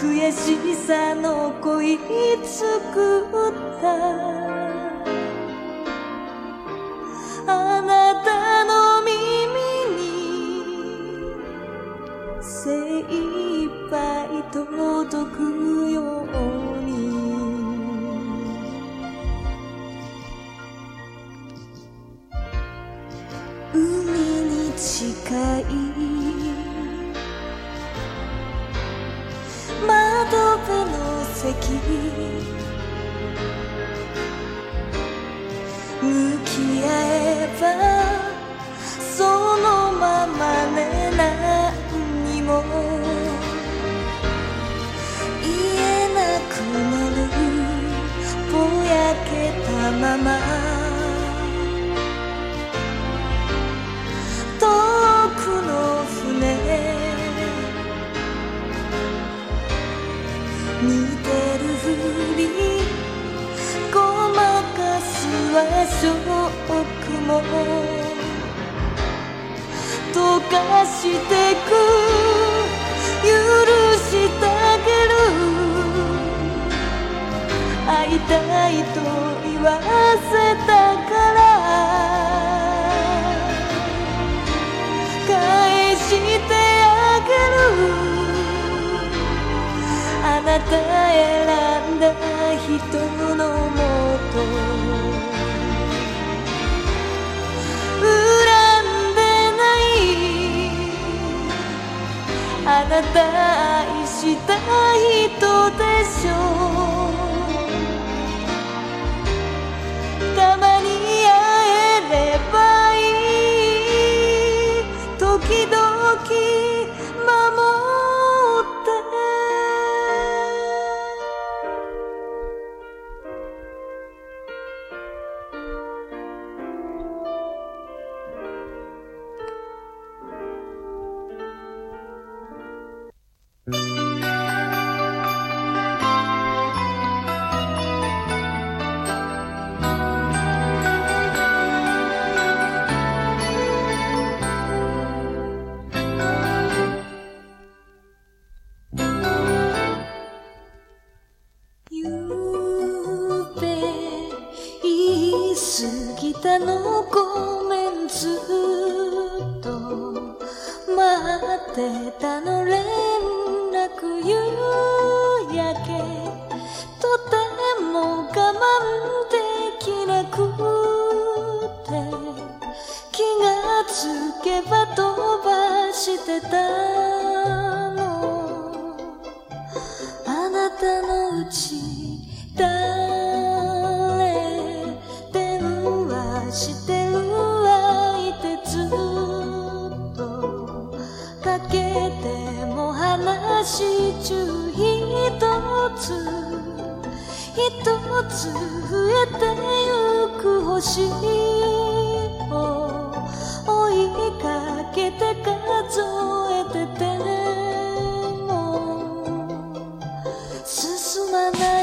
悔しさの恋作った。あなたの耳に精一杯届くように。海に近い向き合えばそのままね何にも。言えなくなるぼやけたまま。も溶かしてく。許してあげる。会いたいと言わせたから。返してあげる。あなた選んだ人のもと。あなた愛した人でしょう。只是慢慢。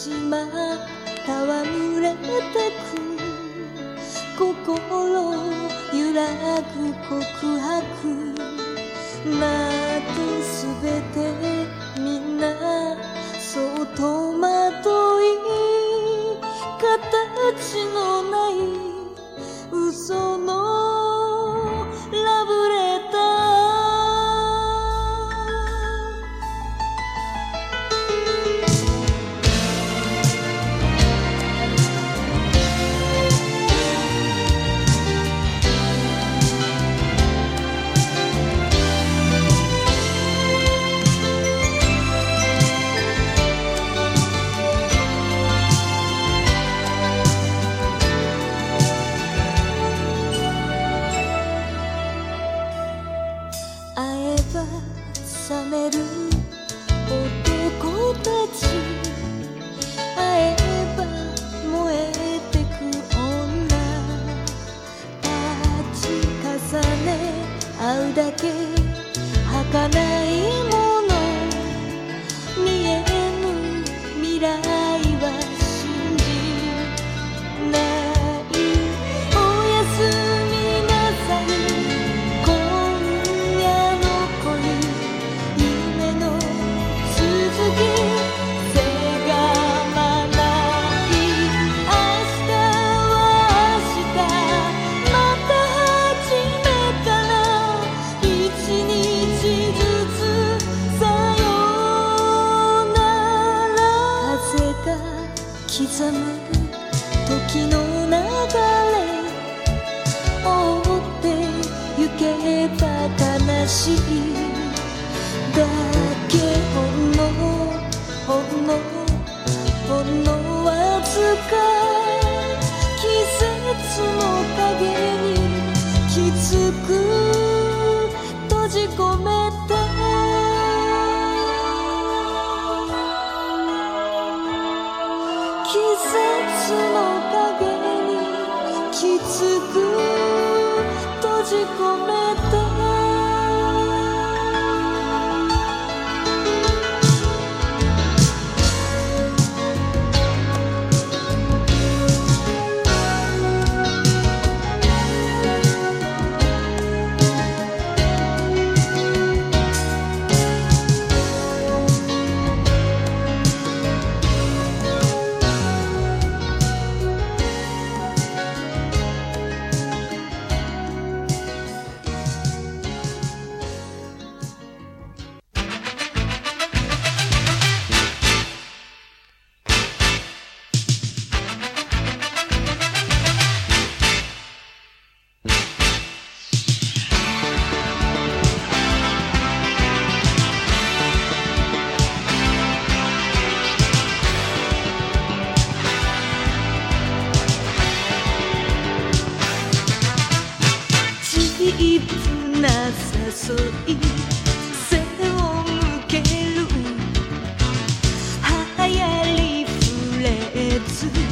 しまったわれてく心揺らぐ告白。なくすべて。重ね合うだけ儚い soon.